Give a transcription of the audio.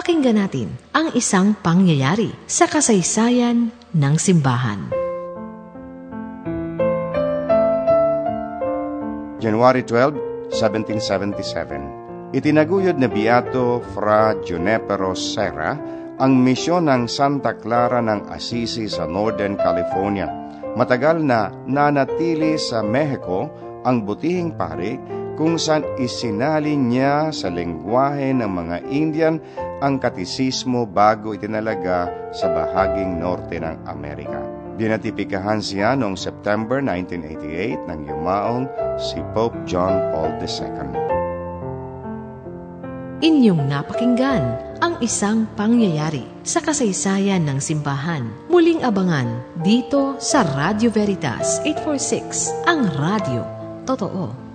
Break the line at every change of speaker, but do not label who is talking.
Pakinggan natin ang isang pangyayari sa kasaysayan ng simbahan.
January 12, 1777. Itinaguyod na Beato Fra Junipero Serra ang misyon ng Santa Clara ng Assisi sa Northern California. Matagal na nanatili sa Mexico ang butihing pari kung saan isinalin niya sa lengguwahe ng mga Indian ang katisismo bago itinalaga sa bahaging norte ng Amerika. Dinatipikahan siya noong September 1988 nang yumaong si Pope John Paul II.
Inyong napakinggan ang isang pangyayari sa kasaysayan ng simbahan. Muling abangan dito sa Radio Veritas 846, ang radio. Totoo.